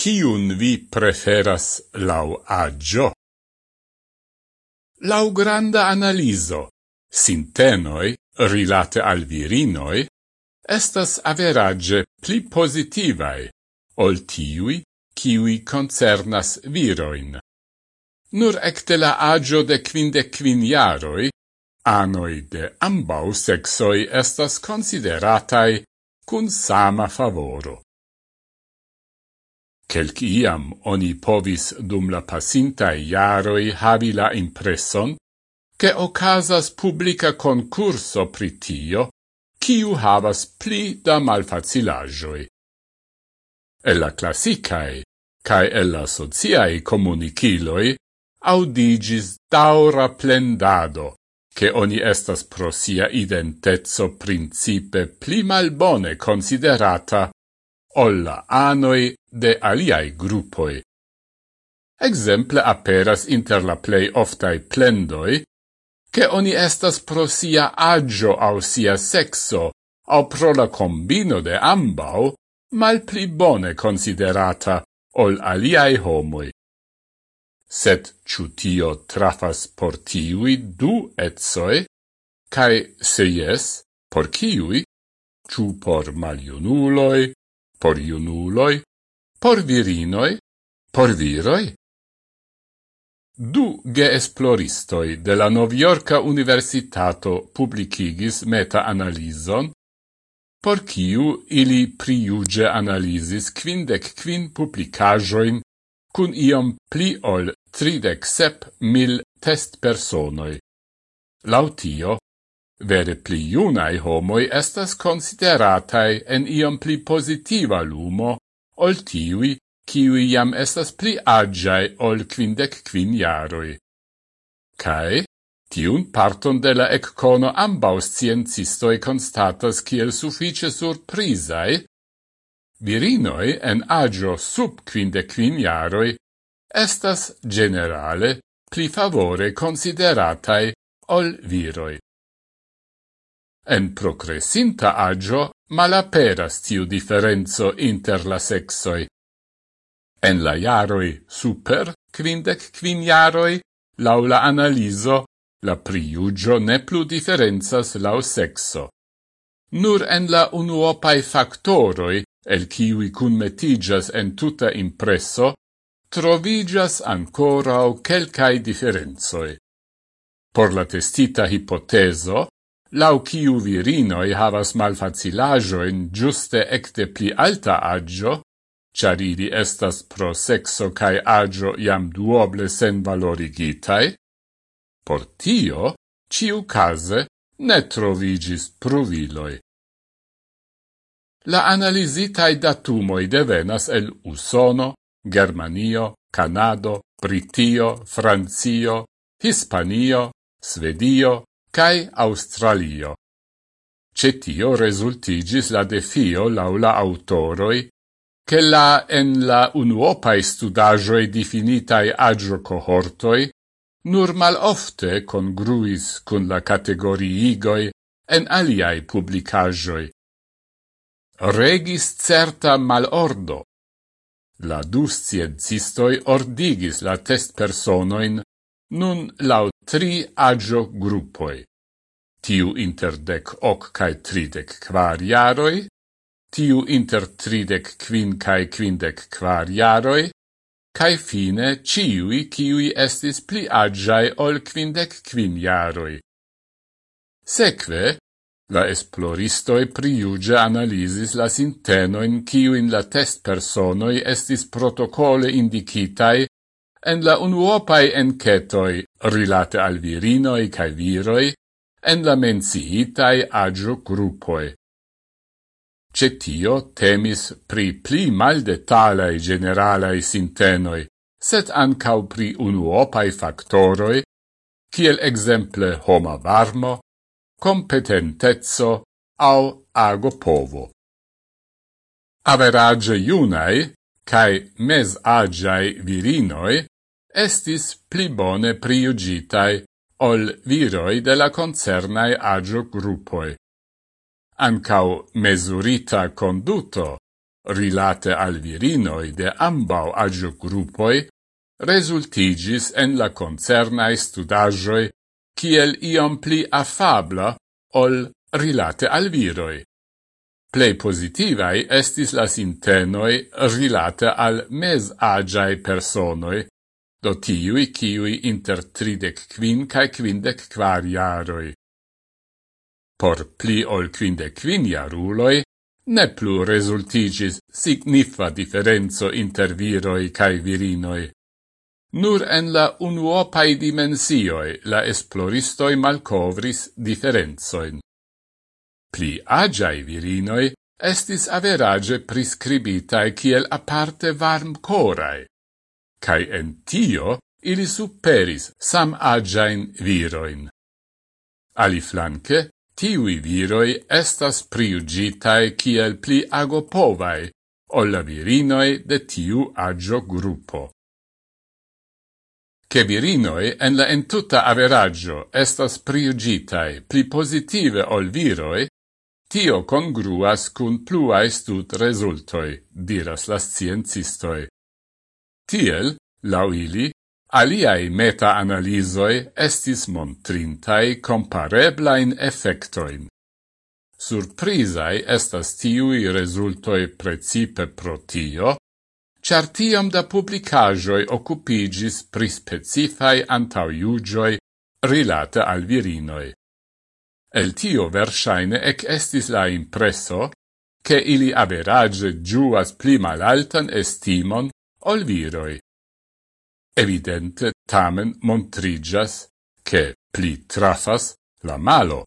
Ciun vi preferas lau agio? Lau granda analiso, sintenoi rilate al virinoi estas average pli positivae ol tiui kiui concernas viroin. Nur ecte la agio de quinde quin jaroi, anoi de ambau sexoi estas consideratai cun sama favoro. Quelc iam oni povis dum la pasintai jaroi havi la impresson che ocasas publica concurso pritio, ciu havas pli da malfacilagioi. E la classicae, cae e la sociae comuniciloi, audigis daura plendado, che oni estas pro sia identezzo principe pli malbone considerata ol la anoi de aliai gruppoi. Exemple aperas inter la plei oftai plendoi, che oni estas pro sia agio au sia sexo, au pro la combino de ambau, mal pli bone considerata ol aliai homoi. Sed ciutio trafas por tiui du etsoi, cae se jes, por kiui, ciu por maliunuloi, por iunuloi, por virinoi, por viroi. Du geesploristoi de la Novjorka Universitato publicigis meta-analizon, por kiu ili priuge analizis quindec quin publicajoin cun iom pli ol tridec sep mil test personoi. Lautio, Vere pli junai homoi estas consideratai en iom pli positiva lumo, ol tiui, kiui jam estas pli agiai ol quindec quin jaroi. Cae, tiun parton de la eccono ambaus sciencistoi constatas kiel suffice surprisai, virinoi en agio sub quindec quin jaroi estas generale pli favore consideratai ol viroi. En progressinta agio malaperas tiu differenzo inter la sexoi. En la jaroi super quindec quin iaroi, laula analiso, la priugio ne plu differenzas lau sexo. Nur en la unuopai factoroi, el kiwi cun metigas en tuta impresso, trovigas ancorau quelcae differenzoi. Por la testita hipoteso, lau ciu virinoi havas malfacilajoin giuste ecte pli alta agio, char ili estas pro sexo cae agio iam duoble sen valorigitai, por tio, ciu case, ne trovigis pruviloi. La analizitai datumoi devenas el Usono, Germanio, Canado, Britio, Francio, Hispanio, Svedio, cae Australio. Cetio resultigis la defio laula autoroi che la en la unuopae studagioi definitae agio cohortoi nur mal ofte congruis cun la categoriigoi en aliai publicagioi. Regis certa malordo. La du sciencistoi ordigis la test personoin nun lau tri agio gruppoi. Tiu inter dec hoc cae tridec quar iaroi, tiu inter tridec quin cae quindec quar iaroi, cae fine ciui ciui estis pli agiae ol quindec quin iaroi. Seque, la esploristoi priuge analisis la sintenoin ciuin la test personoi estis protocole indicitai en la unuopai encetoi, rilate al virinoi cae viroi en la menciitai agio gruppoi. Cetio temis pri pli mal detalai generalai sintenoi, set ancau pri unuopai factoroi, kiel exemple homa varmo, competentezzo au ago povo. Average iunae, cae mes agiae virinoi, estis pli bone priugitai ol viroi de la concernai agio gruppoi. Ancau mesurita conduto rilate al virinoi de ambau agio gruppoi resultigis en la concernai studagioi kiel iom pli affabla ol rilate al viroi. Plei positivai estis las intenoi rilate al mes agiae personoi, do tiui kiui inter tridec quin cae quindec quar iaroi. Por pli ol quindec quin iaruloi, ne plu resultigis signifa differenzo inter viroi cae virinoi. Nur en la unuopai dimensioi la esploristoi malcovris differenzoin. Pli agiai virinoi estis average prescribitae kiel aparte varm corae, cae en tio ili superis sam agiain viroin. Ali flanque, tiui viroi estas priugitae kiel pli agopovai, o la virinoi de tiu agio gruppo. Che virinoi en la entuta averaggio estas priugitae pli positive ol viroi, tio congruas cun pluae stud resultoi, diras la sciencistoi. Tiel, lau ili, aliai meta-analisoi estis montrintai compareblain effectoin. Surprisai estas tiui resultoi precipe pro tio, char tiom da publicajoi occupigis pri specifai antauiugioi rilate al virinoi. El tio versaine ec estis la impresso, che ili average giuas pli malaltan estimon ol viroi. Evidente tamen montrigas che pli trafas la malo